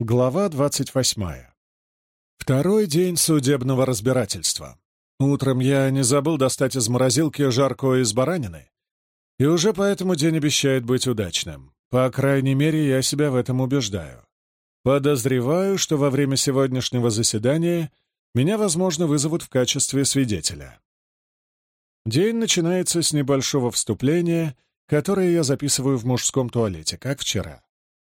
Глава двадцать восьмая. Второй день судебного разбирательства. Утром я не забыл достать из морозилки жаркое из баранины, и уже поэтому день обещает быть удачным. По крайней мере, я себя в этом убеждаю. Подозреваю, что во время сегодняшнего заседания меня, возможно, вызовут в качестве свидетеля. День начинается с небольшого вступления, которое я записываю в мужском туалете, как вчера.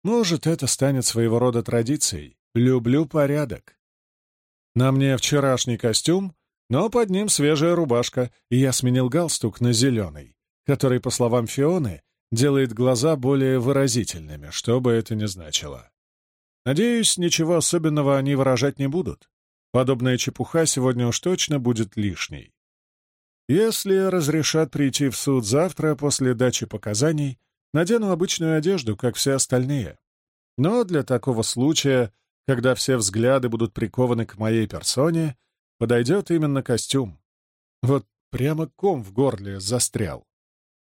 Может, это станет своего рода традицией. Люблю порядок. На мне вчерашний костюм, но под ним свежая рубашка, и я сменил галстук на зеленый, который, по словам Фионы, делает глаза более выразительными, что бы это ни значило. Надеюсь, ничего особенного они выражать не будут. Подобная чепуха сегодня уж точно будет лишней. Если разрешат прийти в суд завтра после дачи показаний, надену обычную одежду, как все остальные. Но для такого случая, когда все взгляды будут прикованы к моей персоне, подойдет именно костюм. Вот прямо ком в горле застрял.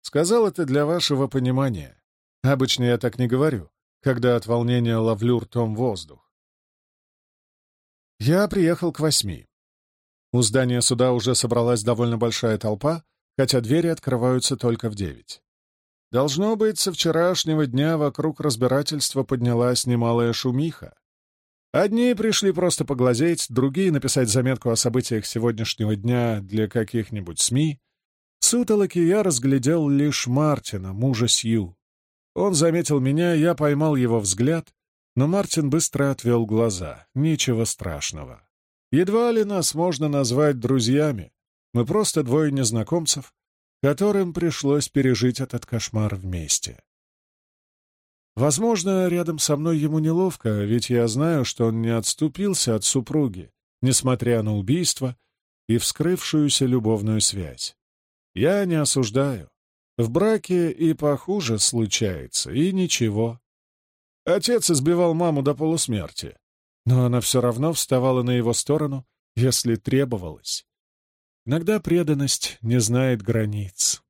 Сказал это для вашего понимания. Обычно я так не говорю, когда от волнения ловлю ртом воздух. Я приехал к восьми. У здания суда уже собралась довольно большая толпа, хотя двери открываются только в девять. Должно быть, со вчерашнего дня вокруг разбирательства поднялась немалая шумиха. Одни пришли просто поглазеть, другие — написать заметку о событиях сегодняшнего дня для каких-нибудь СМИ. В сутолоке я разглядел лишь Мартина, мужа Сью. Он заметил меня, я поймал его взгляд, но Мартин быстро отвел глаза. Ничего страшного. Едва ли нас можно назвать друзьями. Мы просто двое незнакомцев, которым пришлось пережить этот кошмар вместе. Возможно, рядом со мной ему неловко, ведь я знаю, что он не отступился от супруги, несмотря на убийство и вскрывшуюся любовную связь. Я не осуждаю. В браке и похуже случается, и ничего. Отец избивал маму до полусмерти но она все равно вставала на его сторону, если требовалось. Иногда преданность не знает границ.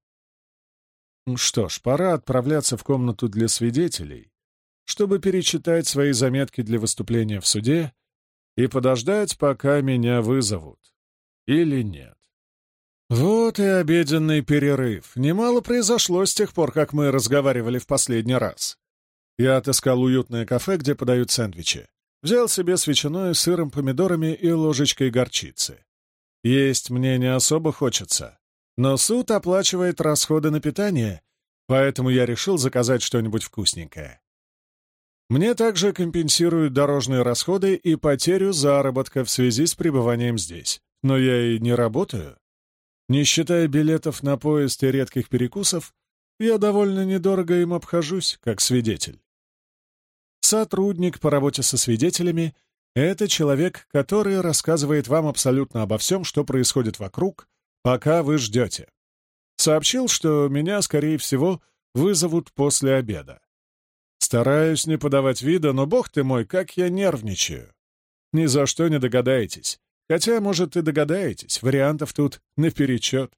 Что ж, пора отправляться в комнату для свидетелей, чтобы перечитать свои заметки для выступления в суде и подождать, пока меня вызовут. Или нет. Вот и обеденный перерыв. Немало произошло с тех пор, как мы разговаривали в последний раз. Я отыскал уютное кафе, где подают сэндвичи. Взял себе с ветчиной, сыром, помидорами и ложечкой горчицы. Есть мне не особо хочется, но суд оплачивает расходы на питание, поэтому я решил заказать что-нибудь вкусненькое. Мне также компенсируют дорожные расходы и потерю заработка в связи с пребыванием здесь. Но я и не работаю. Не считая билетов на поезд и редких перекусов, я довольно недорого им обхожусь, как свидетель. Сотрудник по работе со свидетелями — это человек, который рассказывает вам абсолютно обо всем, что происходит вокруг, пока вы ждете. Сообщил, что меня, скорее всего, вызовут после обеда. Стараюсь не подавать вида, но, бог ты мой, как я нервничаю. Ни за что не догадаетесь. Хотя, может, и догадаетесь, вариантов тут наперечет.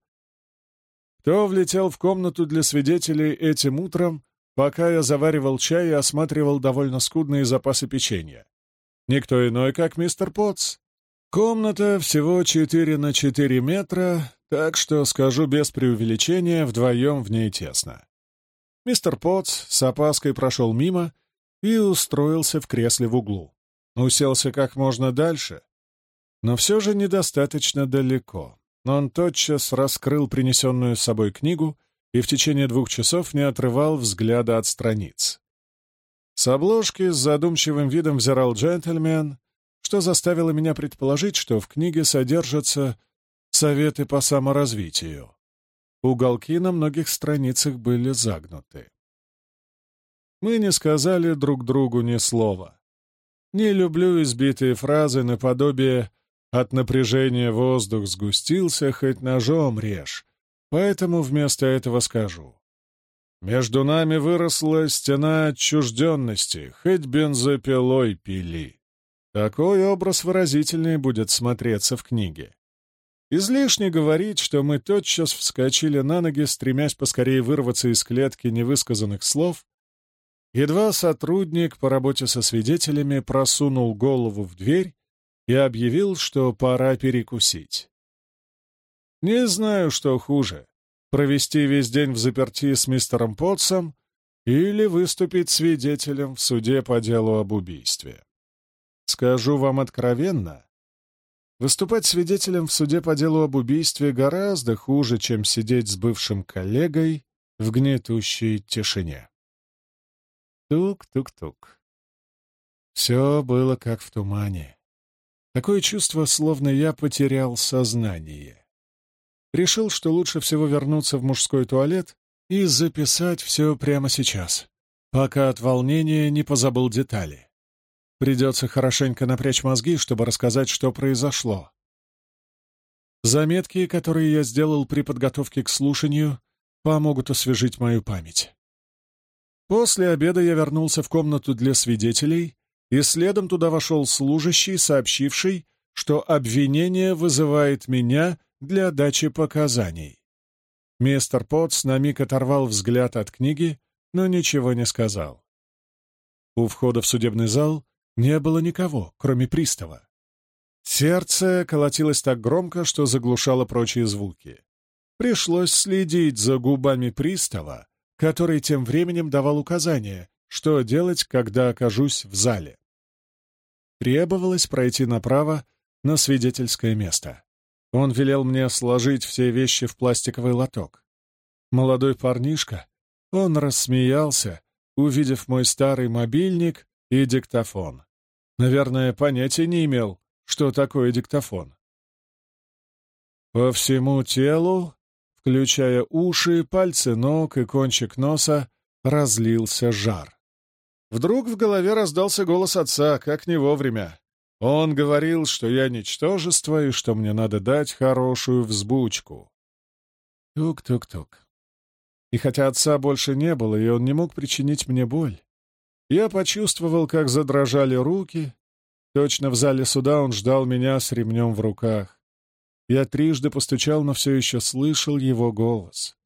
Кто влетел в комнату для свидетелей этим утром, пока я заваривал чай и осматривал довольно скудные запасы печенья. Никто иной, как мистер Потс. Комната всего 4 на 4 метра, так что, скажу без преувеличения, вдвоем в ней тесно. Мистер Потс с опаской прошел мимо и устроился в кресле в углу. Уселся как можно дальше, но все же недостаточно далеко. Он тотчас раскрыл принесенную с собой книгу и в течение двух часов не отрывал взгляда от страниц. С обложки с задумчивым видом взирал джентльмен, что заставило меня предположить, что в книге содержатся советы по саморазвитию. Уголки на многих страницах были загнуты. Мы не сказали друг другу ни слова. Не люблю избитые фразы наподобие «от напряжения воздух сгустился, хоть ножом режь», Поэтому вместо этого скажу. Между нами выросла стена отчужденности, хоть бензопилой пили. Такой образ выразительнее будет смотреться в книге. Излишне говорить, что мы тотчас вскочили на ноги, стремясь поскорее вырваться из клетки невысказанных слов, Едва сотрудник по работе со свидетелями просунул голову в дверь и объявил, что пора перекусить. Не знаю, что хуже — провести весь день в заперти с мистером Потсом или выступить свидетелем в суде по делу об убийстве. Скажу вам откровенно, выступать свидетелем в суде по делу об убийстве гораздо хуже, чем сидеть с бывшим коллегой в гнетущей тишине. Тук-тук-тук. Все было как в тумане. Такое чувство, словно я потерял сознание. Решил, что лучше всего вернуться в мужской туалет и записать все прямо сейчас, пока от волнения не позабыл детали. Придется хорошенько напрячь мозги, чтобы рассказать, что произошло. Заметки, которые я сделал при подготовке к слушанию, помогут освежить мою память. После обеда я вернулся в комнату для свидетелей, и следом туда вошел служащий, сообщивший, что обвинение вызывает меня для дачи показаний. Мистер Потс на миг оторвал взгляд от книги, но ничего не сказал. У входа в судебный зал не было никого, кроме пристава. Сердце колотилось так громко, что заглушало прочие звуки. Пришлось следить за губами пристава, который тем временем давал указания, что делать, когда окажусь в зале. Требовалось пройти направо на свидетельское место. Он велел мне сложить все вещи в пластиковый лоток. Молодой парнишка, он рассмеялся, увидев мой старый мобильник и диктофон. Наверное, понятия не имел, что такое диктофон. По всему телу включая уши, пальцы ног и кончик носа, разлился жар. Вдруг в голове раздался голос отца, как не вовремя. Он говорил, что я ничтожество и что мне надо дать хорошую взбучку. Тук-тук-тук. И хотя отца больше не было, и он не мог причинить мне боль, я почувствовал, как задрожали руки. Точно в зале суда он ждал меня с ремнем в руках. Я трижды постучал, но все еще слышал его голос.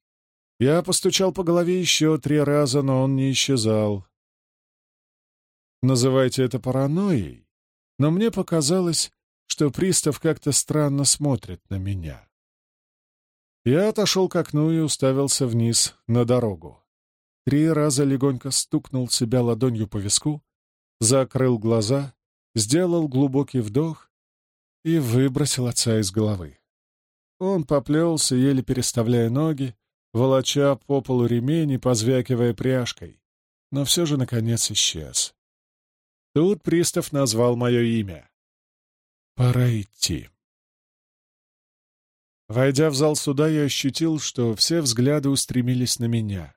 Я постучал по голове еще три раза, но он не исчезал. Называйте это паранойей, но мне показалось, что пристав как-то странно смотрит на меня. Я отошел к окну и уставился вниз на дорогу. Три раза легонько стукнул себя ладонью по виску, закрыл глаза, сделал глубокий вдох и выбросил отца из головы. Он поплелся, еле переставляя ноги, волоча по полу ремень и позвякивая пряжкой, но все же, наконец, исчез. Тут пристав назвал мое имя. «Пора идти». Войдя в зал суда, я ощутил, что все взгляды устремились на меня.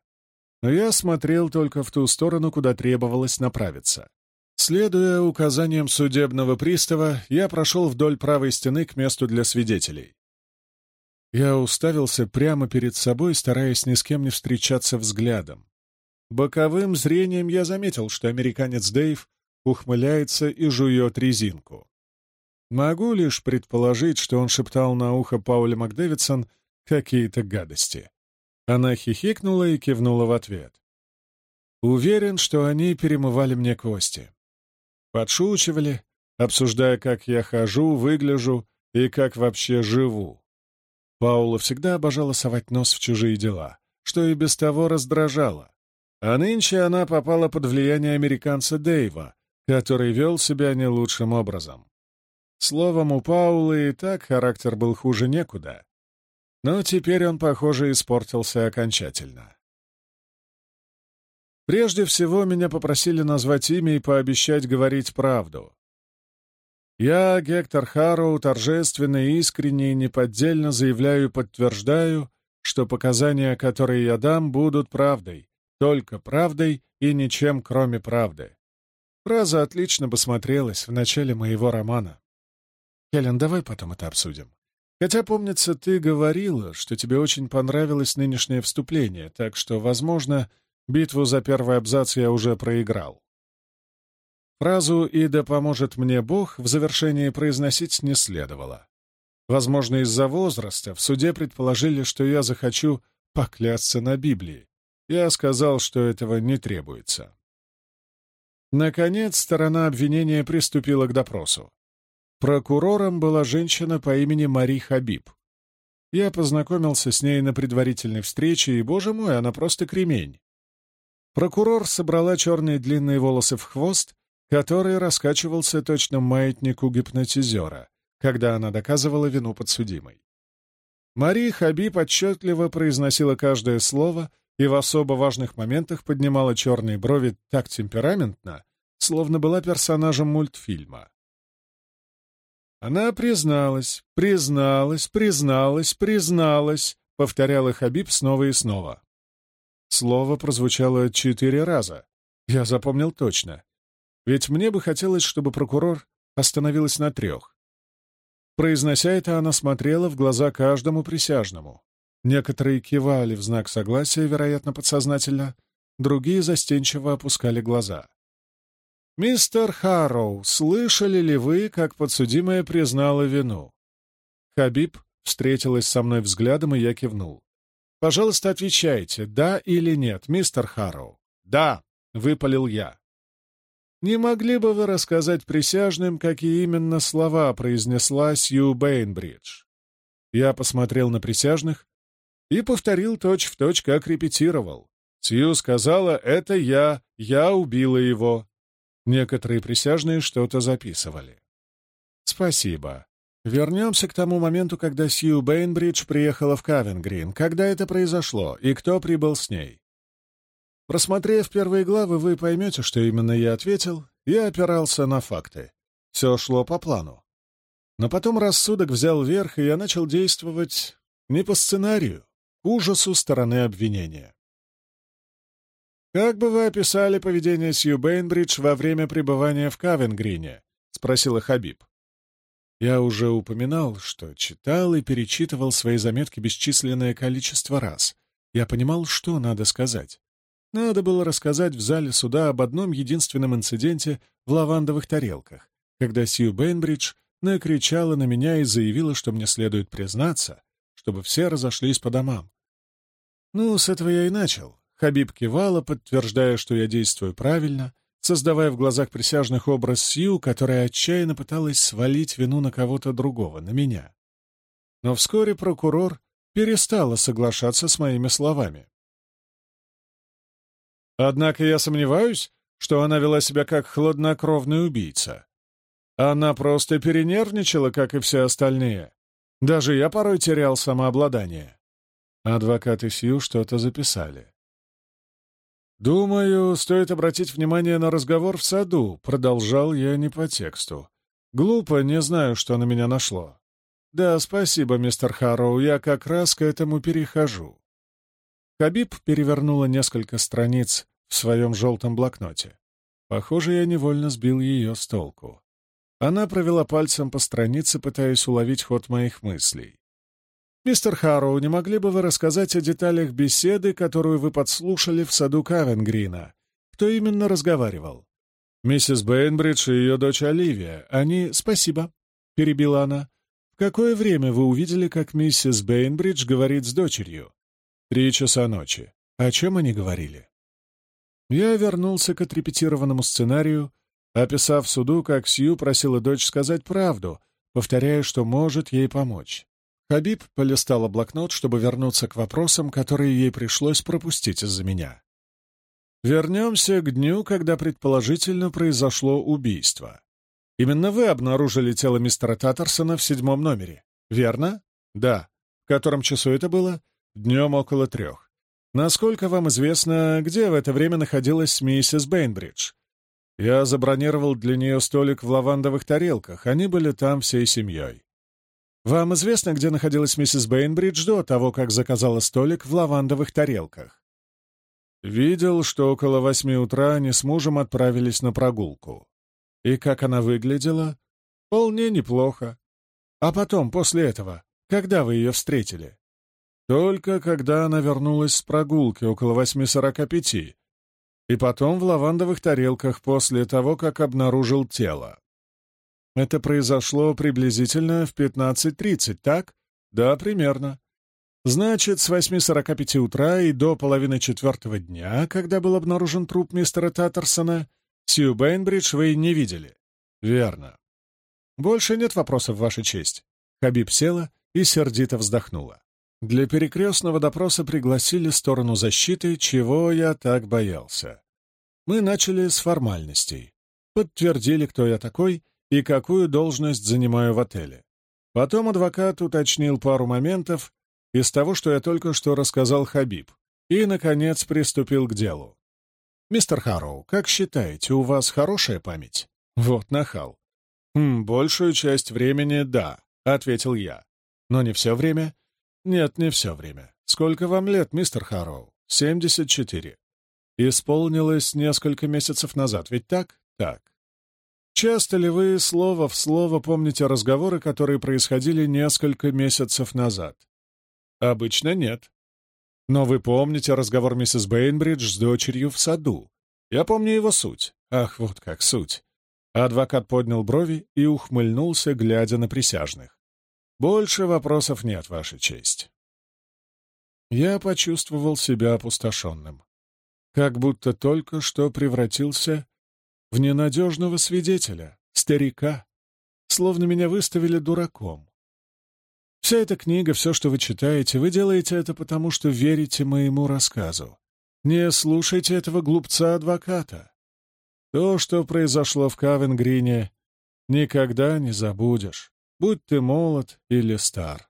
Но я смотрел только в ту сторону, куда требовалось направиться. Следуя указаниям судебного пристава, я прошел вдоль правой стены к месту для свидетелей. Я уставился прямо перед собой, стараясь ни с кем не встречаться взглядом. Боковым зрением я заметил, что американец Дэйв ухмыляется и жует резинку. Могу лишь предположить, что он шептал на ухо Пауля Макдэвидсон какие-то гадости. Она хихикнула и кивнула в ответ. Уверен, что они перемывали мне кости. Подшучивали, обсуждая, как я хожу, выгляжу и как вообще живу. Паула всегда обожала совать нос в чужие дела, что и без того раздражало. А нынче она попала под влияние американца Дэйва, который вел себя не лучшим образом. Словом, у Паулы и так характер был хуже некуда. Но теперь он, похоже, испортился окончательно. Прежде всего, меня попросили назвать имя и пообещать говорить правду. Я, Гектор Харроу, торжественно, искренне и неподдельно заявляю и подтверждаю, что показания, которые я дам, будут правдой, только правдой и ничем, кроме правды. Фраза отлично бы смотрелась в начале моего романа. Хелен, давай потом это обсудим. Хотя, помнится, ты говорила, что тебе очень понравилось нынешнее вступление, так что, возможно, битву за первый абзац я уже проиграл. Фразу «И да поможет мне Бог» в завершении произносить не следовало. Возможно, из-за возраста в суде предположили, что я захочу поклясться на Библии. Я сказал, что этого не требуется. Наконец, сторона обвинения приступила к допросу. Прокурором была женщина по имени Мари Хабиб. Я познакомился с ней на предварительной встрече, и, боже мой, она просто кремень. Прокурор собрала черные длинные волосы в хвост, который раскачивался точно маятнику гипнотизера, когда она доказывала вину подсудимой. Мари Хабиб отчетливо произносила каждое слово, и в особо важных моментах поднимала черные брови так темпераментно, словно была персонажем мультфильма. Она призналась, призналась, призналась, призналась, повторяла Хабиб снова и снова. Слово прозвучало четыре раза. Я запомнил точно. Ведь мне бы хотелось, чтобы прокурор остановилась на трех. Произнося это, она смотрела в глаза каждому присяжному. Некоторые кивали в знак согласия, вероятно, подсознательно, другие застенчиво опускали глаза. «Мистер Харроу, слышали ли вы, как подсудимая признала вину?» Хабиб встретилась со мной взглядом, и я кивнул. «Пожалуйста, отвечайте, да или нет, мистер Харроу?» «Да», — выпалил я. «Не могли бы вы рассказать присяжным, какие именно слова произнесла Сью Бейнбридж?» Я посмотрел на присяжных, и повторил точь-в-точь, точь, как репетировал. Сью сказала, это я, я убила его. Некоторые присяжные что-то записывали. Спасибо. Вернемся к тому моменту, когда Сью Бейнбридж приехала в Кавенгрин. Когда это произошло и кто прибыл с ней? Просмотрев первые главы, вы поймете, что именно я ответил. Я опирался на факты. Все шло по плану. Но потом рассудок взял верх, и я начал действовать не по сценарию ужасу стороны обвинения. «Как бы вы описали поведение Сью Бейнбридж во время пребывания в Кавенгрине?» — спросила Хабиб. Я уже упоминал, что читал и перечитывал свои заметки бесчисленное количество раз. Я понимал, что надо сказать. Надо было рассказать в зале суда об одном единственном инциденте в лавандовых тарелках, когда Сью Бейнбридж накричала на меня и заявила, что мне следует признаться, чтобы все разошлись по домам. Ну, с этого я и начал. Хабиб кивала, подтверждая, что я действую правильно, создавая в глазах присяжных образ Сью, которая отчаянно пыталась свалить вину на кого-то другого, на меня. Но вскоре прокурор перестала соглашаться с моими словами. Однако я сомневаюсь, что она вела себя как хладнокровный убийца. Она просто перенервничала, как и все остальные. Даже я порой терял самообладание. Адвокаты Сью что-то записали. «Думаю, стоит обратить внимание на разговор в саду», — продолжал я не по тексту. «Глупо, не знаю, что на меня нашло». «Да, спасибо, мистер Харроу, я как раз к этому перехожу». Хабиб перевернула несколько страниц в своем желтом блокноте. Похоже, я невольно сбил ее с толку. Она провела пальцем по странице, пытаясь уловить ход моих мыслей. «Мистер Харроу, не могли бы вы рассказать о деталях беседы, которую вы подслушали в саду Кавенгрина? Кто именно разговаривал?» «Миссис Бейнбридж и ее дочь Оливия. Они...» «Спасибо», — перебила она. «В какое время вы увидели, как миссис Бейнбридж говорит с дочерью?» «Три часа ночи. О чем они говорили?» Я вернулся к отрепетированному сценарию, описав суду, как Сью просила дочь сказать правду, повторяя, что может ей помочь. Хабиб полистала блокнот, чтобы вернуться к вопросам, которые ей пришлось пропустить из-за меня. Вернемся к дню, когда предположительно произошло убийство. Именно вы обнаружили тело мистера Таттерсона в седьмом номере, верно? Да. В котором часу это было? Днем около трех. Насколько вам известно, где в это время находилась миссис Бейнбридж? Я забронировал для нее столик в лавандовых тарелках, они были там всей семьей. Вам известно, где находилась миссис Бейнбридж до того, как заказала столик в лавандовых тарелках? Видел, что около восьми утра они с мужем отправились на прогулку. И как она выглядела? Вполне неплохо. А потом, после этого, когда вы ее встретили? Только когда она вернулась с прогулки около восьми сорока пяти, и потом в лавандовых тарелках после того, как обнаружил тело. Это произошло приблизительно в 15.30, так? Да, примерно. Значит, с 8.45 утра и до половины четвертого дня, когда был обнаружен труп мистера Таттерсона, Сью Бейнбридж вы не видели?» «Верно». «Больше нет вопросов, Ваша честь». Хабиб села и сердито вздохнула. Для перекрестного допроса пригласили сторону защиты, чего я так боялся. Мы начали с формальностей. Подтвердили, кто я такой и какую должность занимаю в отеле. Потом адвокат уточнил пару моментов из того, что я только что рассказал Хабиб, и, наконец, приступил к делу. «Мистер Харроу, как считаете, у вас хорошая память?» «Вот нахал». «Хм, «Большую часть времени — да», — ответил я. «Но не все время?» «Нет, не все время. Сколько вам лет, мистер Харроу?» «Семьдесят четыре». «Исполнилось несколько месяцев назад, ведь так?» «Так». «Часто ли вы слово в слово помните разговоры, которые происходили несколько месяцев назад?» «Обычно нет», но вы помните разговор миссис Бейнбридж с дочерью в саду. Я помню его суть. Ах, вот как суть. Адвокат поднял брови и ухмыльнулся, глядя на присяжных. «Больше вопросов нет, Ваша честь». Я почувствовал себя опустошенным. Как будто только что превратился в ненадежного свидетеля, старика, словно меня выставили дураком. Вся эта книга, все, что вы читаете, вы делаете это потому, что верите моему рассказу. Не слушайте этого глупца-адвоката. То, что произошло в Кавенгрине, никогда не забудешь, будь ты молод или стар.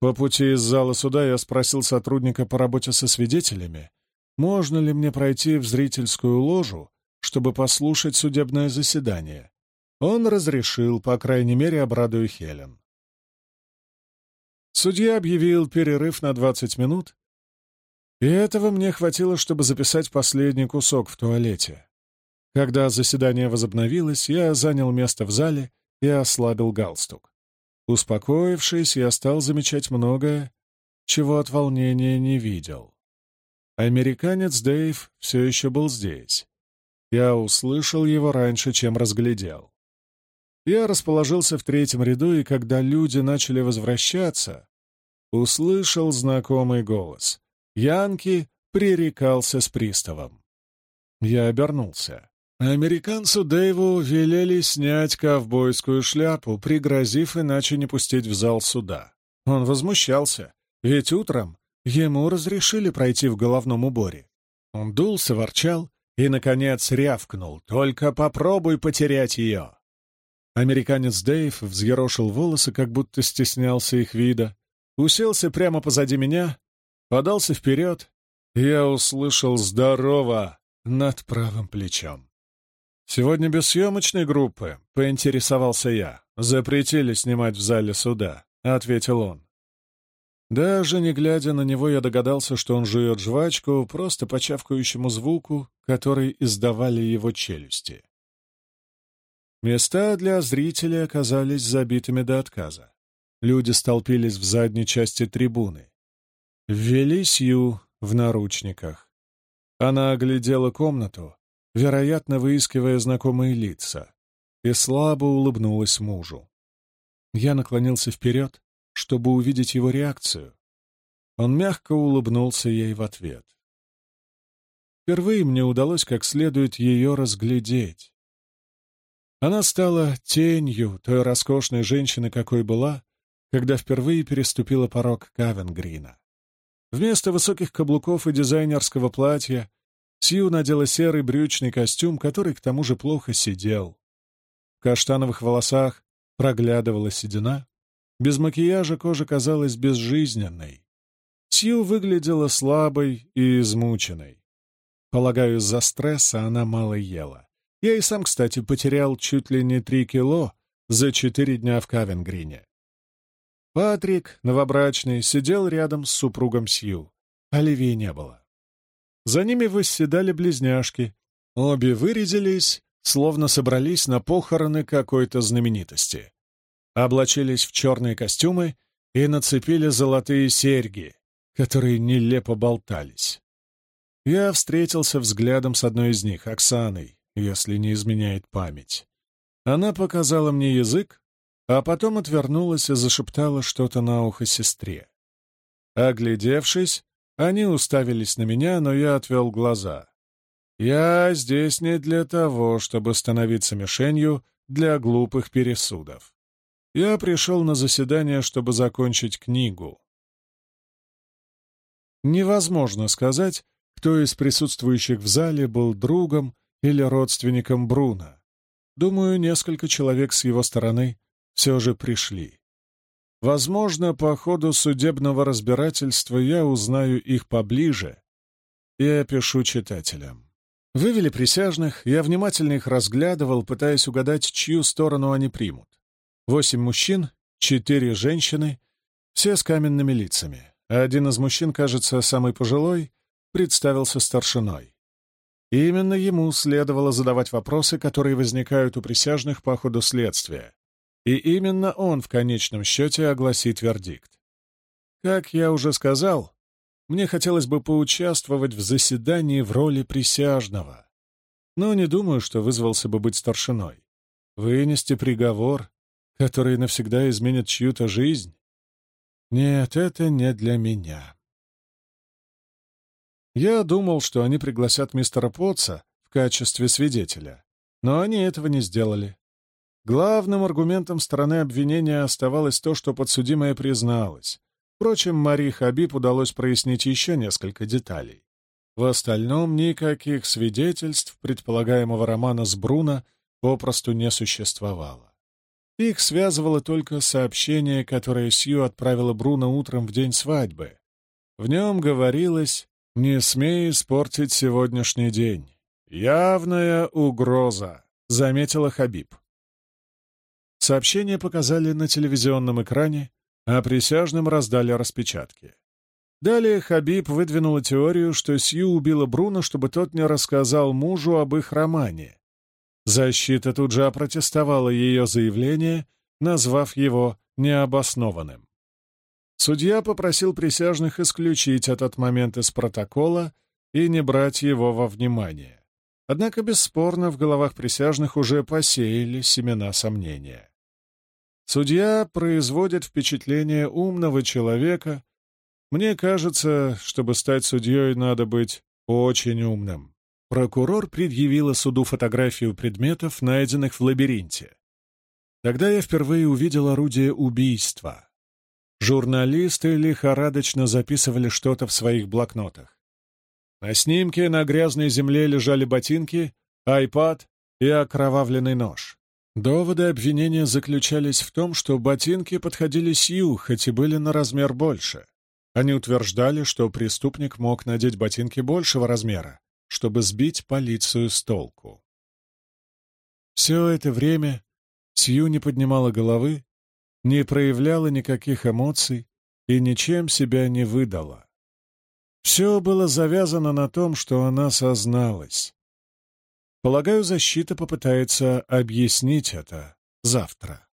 По пути из зала суда я спросил сотрудника по работе со свидетелями, можно ли мне пройти в зрительскую ложу, чтобы послушать судебное заседание. Он разрешил, по крайней мере, обрадую Хелен. Судья объявил перерыв на 20 минут, и этого мне хватило, чтобы записать последний кусок в туалете. Когда заседание возобновилось, я занял место в зале и ослабил галстук. Успокоившись, я стал замечать многое, чего от волнения не видел. Американец Дэйв все еще был здесь. Я услышал его раньше, чем разглядел. Я расположился в третьем ряду, и когда люди начали возвращаться, услышал знакомый голос. Янки пререкался с приставом. Я обернулся. Американцу Дэйву велели снять ковбойскую шляпу, пригрозив иначе не пустить в зал суда. Он возмущался, ведь утром ему разрешили пройти в головном уборе. Он дулся, ворчал и, наконец, рявкнул. «Только попробуй потерять ее!» Американец Дэйв взъерошил волосы, как будто стеснялся их вида, уселся прямо позади меня, подался вперед, я услышал «здорово» над правым плечом. «Сегодня без съемочной группы», — поинтересовался я. «Запретили снимать в зале суда», — ответил он. Даже не глядя на него, я догадался, что он жует жвачку просто по чавкающему звуку, который издавали его челюсти. Места для зрителей оказались забитыми до отказа. Люди столпились в задней части трибуны. Ввели Сью в наручниках. Она оглядела комнату, вероятно, выискивая знакомые лица, и слабо улыбнулась мужу. Я наклонился вперед, чтобы увидеть его реакцию. Он мягко улыбнулся ей в ответ. Впервые мне удалось как следует ее разглядеть. Она стала тенью той роскошной женщины, какой была, когда впервые переступила порог Кавенгрина. Вместо высоких каблуков и дизайнерского платья Сью надела серый брючный костюм, который к тому же плохо сидел. В каштановых волосах проглядывала седина. Без макияжа кожа казалась безжизненной. Сью выглядела слабой и измученной. Полагаю, из-за стресса она мало ела. Я и сам, кстати, потерял чуть ли не три кило за четыре дня в Кавенгрине. Патрик, новобрачный, сидел рядом с супругом Сью. Оливии не было. За ними восседали близняшки. Обе вырядились, словно собрались на похороны какой-то знаменитости. Облачились в черные костюмы и нацепили золотые серьги, которые нелепо болтались. Я встретился взглядом с одной из них, Оксаной если не изменяет память. Она показала мне язык, а потом отвернулась и зашептала что-то на ухо сестре. Оглядевшись, они уставились на меня, но я отвел глаза. Я здесь не для того, чтобы становиться мишенью для глупых пересудов. Я пришел на заседание, чтобы закончить книгу. Невозможно сказать, кто из присутствующих в зале был другом или родственником Бруно. Думаю, несколько человек с его стороны все же пришли. Возможно, по ходу судебного разбирательства я узнаю их поближе и опишу читателям. Вывели присяжных, я внимательно их разглядывал, пытаясь угадать, чью сторону они примут. Восемь мужчин, четыре женщины, все с каменными лицами. Один из мужчин, кажется, самый пожилой, представился старшиной. И именно ему следовало задавать вопросы, которые возникают у присяжных по ходу следствия. И именно он в конечном счете огласит вердикт. Как я уже сказал, мне хотелось бы поучаствовать в заседании в роли присяжного. Но не думаю, что вызвался бы быть старшиной. Вынести приговор, который навсегда изменит чью-то жизнь? Нет, это не для меня. Я думал, что они пригласят мистера Потца в качестве свидетеля, но они этого не сделали. Главным аргументом стороны обвинения оставалось то, что подсудимая призналась, Впрочем, Мари Хабиб удалось прояснить еще несколько деталей. В остальном никаких свидетельств предполагаемого романа с Бруно попросту не существовало. Их связывало только сообщение, которое Сью отправила Бруно утром в день свадьбы. В нем говорилось «Не смей испортить сегодняшний день. Явная угроза», — заметила Хабиб. Сообщение показали на телевизионном экране, а присяжным раздали распечатки. Далее Хабиб выдвинула теорию, что Сью убила Бруно, чтобы тот не рассказал мужу об их романе. Защита тут же опротестовала ее заявление, назвав его необоснованным. Судья попросил присяжных исключить этот момент из протокола и не брать его во внимание. Однако, бесспорно, в головах присяжных уже посеяли семена сомнения. Судья производит впечатление умного человека. Мне кажется, чтобы стать судьей, надо быть очень умным. Прокурор предъявила суду фотографию предметов, найденных в лабиринте. Тогда я впервые увидел орудие убийства. Журналисты лихорадочно записывали что-то в своих блокнотах. На снимке на грязной земле лежали ботинки, айпад и окровавленный нож. Доводы обвинения заключались в том, что ботинки подходили Сью, хоть и были на размер больше. Они утверждали, что преступник мог надеть ботинки большего размера, чтобы сбить полицию с толку. Все это время Сью не поднимала головы, не проявляла никаких эмоций и ничем себя не выдала. Все было завязано на том, что она созналась. Полагаю, защита попытается объяснить это завтра.